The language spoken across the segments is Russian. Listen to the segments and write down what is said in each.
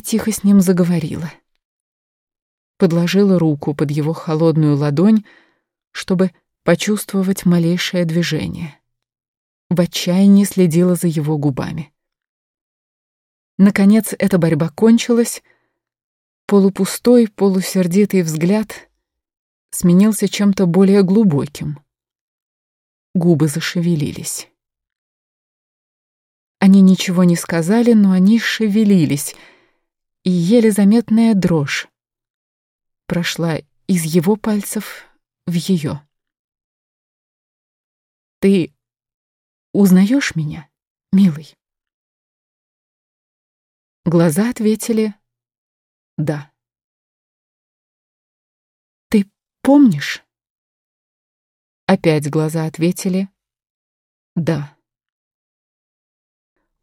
тихо с ним заговорила. Подложила руку под его холодную ладонь, чтобы почувствовать малейшее движение. В отчаянии следила за его губами. Наконец эта борьба кончилась. Полупустой, полусердитый взгляд сменился чем-то более глубоким. Губы зашевелились. Они ничего не сказали, но они шевелились, и еле заметная дрожь прошла из его пальцев в ее. «Ты узнаешь меня, милый?» Глаза ответили «да». «Ты помнишь?» Опять глаза ответили «да».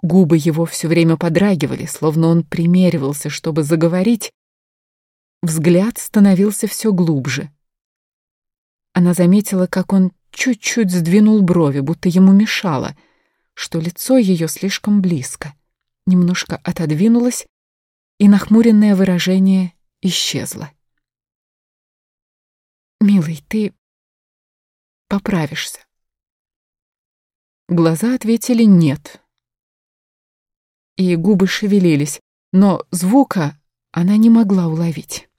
Губы его все время подрагивали, словно он примеривался, чтобы заговорить. Взгляд становился все глубже. Она заметила, как он чуть-чуть сдвинул брови, будто ему мешало, что лицо ее слишком близко, немножко отодвинулось, и нахмуренное выражение исчезло. «Милый, ты поправишься». Глаза ответили «нет» и губы шевелились, но звука она не могла уловить.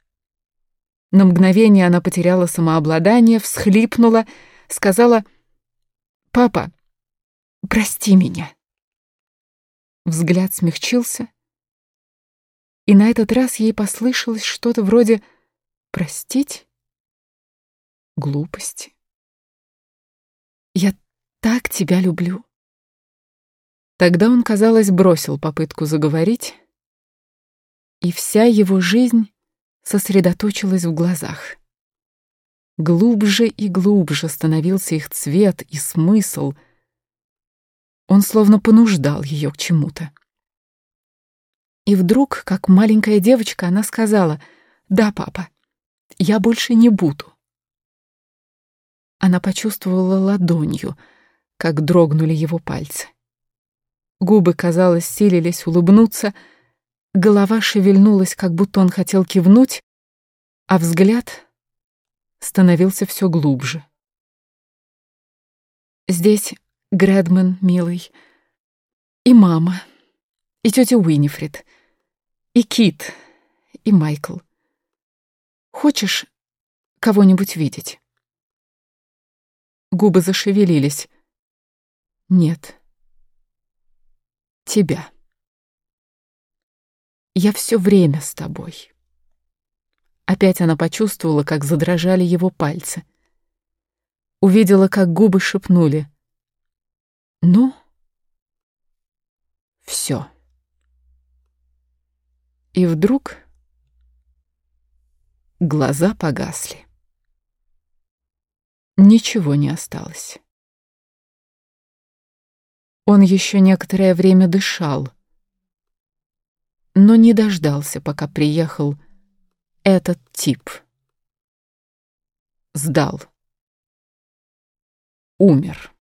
На мгновение она потеряла самообладание, всхлипнула, сказала «Папа, прости меня». Взгляд смягчился, и на этот раз ей послышалось что-то вроде «простить?» Глупости. «Я так тебя люблю». Тогда он, казалось, бросил попытку заговорить, и вся его жизнь сосредоточилась в глазах. Глубже и глубже становился их цвет и смысл. Он словно понуждал ее к чему-то. И вдруг, как маленькая девочка, она сказала, «Да, папа, я больше не буду». Она почувствовала ладонью, как дрогнули его пальцы. Губы, казалось, силились улыбнуться, голова шевельнулась, как будто он хотел кивнуть, а взгляд становился все глубже. Здесь Грэдман, милый, и мама, и тетя Уинифрид, и Кит, и Майкл. Хочешь кого-нибудь видеть? Губы зашевелились. Нет тебя. Я все время с тобой. Опять она почувствовала, как задрожали его пальцы. Увидела, как губы шепнули. Ну, все. И вдруг глаза погасли. Ничего не осталось. Он еще некоторое время дышал, но не дождался, пока приехал этот тип. Сдал. Умер.